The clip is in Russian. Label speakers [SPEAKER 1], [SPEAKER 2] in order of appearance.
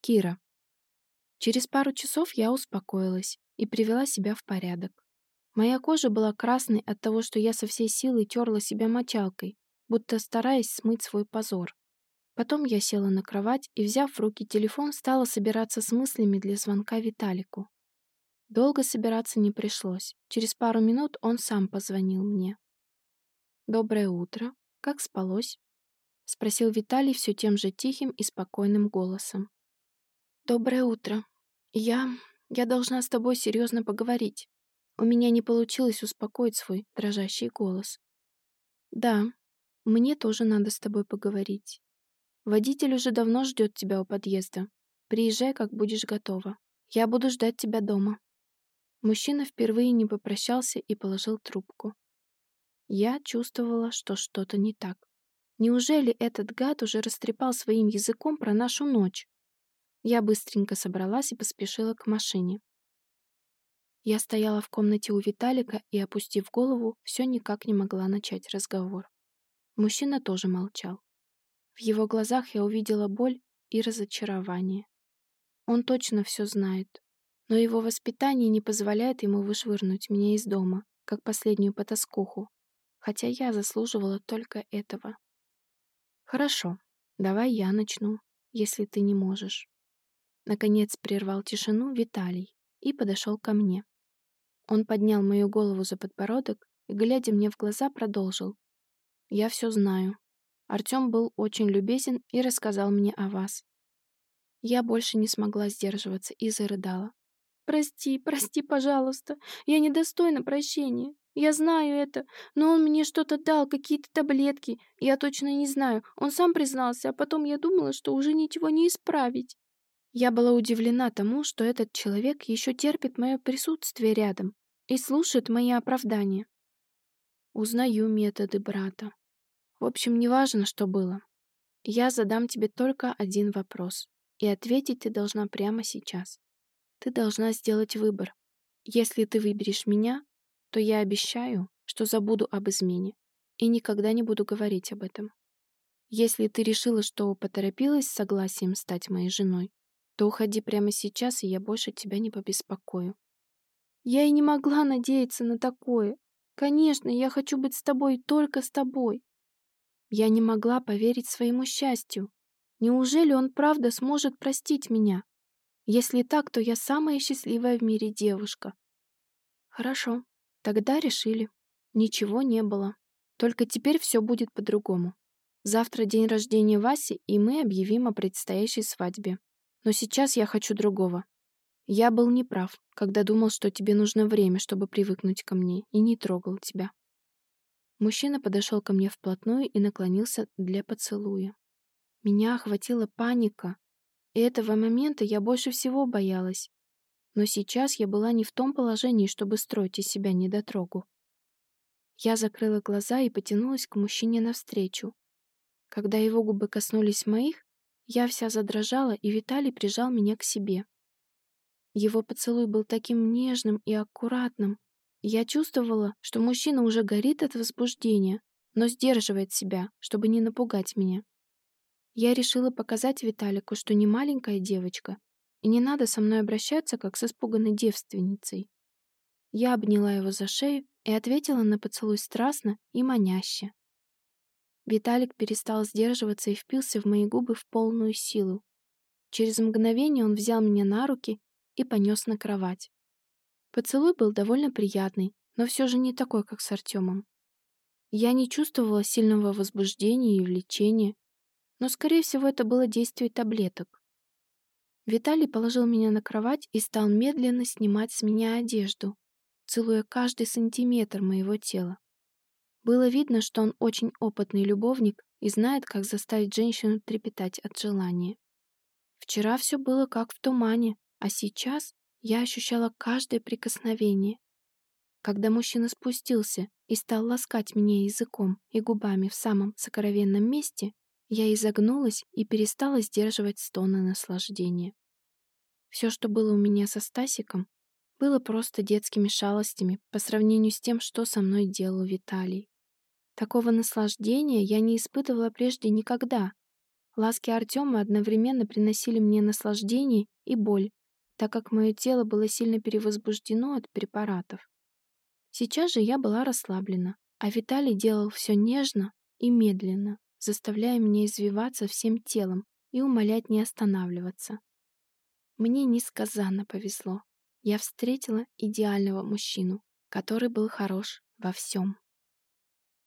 [SPEAKER 1] Кира. Через пару часов я успокоилась и привела себя в порядок. Моя кожа была красной от того, что я со всей силы терла себя мочалкой, будто стараясь смыть свой позор. Потом я села на кровать и, взяв в руки телефон, стала собираться с мыслями для звонка Виталику. Долго собираться не пришлось. Через пару минут он сам позвонил мне. «Доброе утро. Как спалось?» — спросил Виталий все тем же тихим и спокойным голосом. «Доброе утро. Я... я должна с тобой серьезно поговорить. У меня не получилось успокоить свой дрожащий голос. Да, мне тоже надо с тобой поговорить. Водитель уже давно ждет тебя у подъезда. Приезжай, как будешь готова. Я буду ждать тебя дома. Мужчина впервые не попрощался и положил трубку. Я чувствовала, что что-то не так. Неужели этот гад уже растрепал своим языком про нашу ночь? Я быстренько собралась и поспешила к машине. Я стояла в комнате у Виталика и, опустив голову, все никак не могла начать разговор. Мужчина тоже молчал. В его глазах я увидела боль и разочарование. Он точно все знает, но его воспитание не позволяет ему вышвырнуть меня из дома, как последнюю потаскуху, хотя я заслуживала только этого. Хорошо, давай я начну, если ты не можешь. Наконец прервал тишину Виталий и подошел ко мне. Он поднял мою голову за подбородок и, глядя мне в глаза, продолжил. «Я все знаю. Артем был очень любезен и рассказал мне о вас». Я больше не смогла сдерживаться и зарыдала. «Прости, прости, пожалуйста. Я недостойна прощения. Я знаю это, но он мне что-то дал, какие-то таблетки. Я точно не знаю. Он сам признался, а потом я думала, что уже ничего не исправить. Я была удивлена тому, что этот человек еще терпит мое присутствие рядом и слушает мои оправдания. Узнаю методы брата. В общем, неважно, что было. Я задам тебе только один вопрос, и ответить ты должна прямо сейчас. Ты должна сделать выбор. Если ты выберешь меня, то я обещаю, что забуду об измене и никогда не буду говорить об этом. Если ты решила, что поторопилась с согласием стать моей женой, то уходи прямо сейчас, и я больше тебя не побеспокою. Я и не могла надеяться на такое. Конечно, я хочу быть с тобой, только с тобой. Я не могла поверить своему счастью. Неужели он правда сможет простить меня? Если так, то я самая счастливая в мире девушка. Хорошо, тогда решили. Ничего не было. Только теперь все будет по-другому. Завтра день рождения Васи, и мы объявим о предстоящей свадьбе. Но сейчас я хочу другого. Я был неправ, когда думал, что тебе нужно время, чтобы привыкнуть ко мне, и не трогал тебя. Мужчина подошел ко мне вплотную и наклонился для поцелуя. Меня охватила паника, и этого момента я больше всего боялась. Но сейчас я была не в том положении, чтобы строить из себя недотрогу. Я закрыла глаза и потянулась к мужчине навстречу. Когда его губы коснулись моих, я вся задрожала, и Виталий прижал меня к себе. Его поцелуй был таким нежным и аккуратным. Я чувствовала, что мужчина уже горит от возбуждения, но сдерживает себя, чтобы не напугать меня. Я решила показать Виталику, что не маленькая девочка, и не надо со мной обращаться, как с испуганной девственницей. Я обняла его за шею и ответила на поцелуй страстно и маняще. Виталик перестал сдерживаться и впился в мои губы в полную силу. Через мгновение он взял меня на руки и понес на кровать. Поцелуй был довольно приятный, но все же не такой, как с Артемом. Я не чувствовала сильного возбуждения и влечения, но, скорее всего, это было действие таблеток. Виталий положил меня на кровать и стал медленно снимать с меня одежду, целуя каждый сантиметр моего тела. Было видно, что он очень опытный любовник и знает, как заставить женщину трепетать от желания. Вчера все было как в тумане, а сейчас я ощущала каждое прикосновение. Когда мужчина спустился и стал ласкать меня языком и губами в самом сокровенном месте, я изогнулась и перестала сдерживать стоны наслаждения. Все, что было у меня со Стасиком, было просто детскими шалостями по сравнению с тем, что со мной делал Виталий. Такого наслаждения я не испытывала прежде никогда. Ласки Артема одновременно приносили мне наслаждение и боль, так как мое тело было сильно перевозбуждено от препаратов. Сейчас же я была расслаблена, а Виталий делал все нежно и медленно, заставляя меня извиваться всем телом и умолять не останавливаться. Мне несказанно повезло. Я встретила идеального мужчину, который был хорош во всем.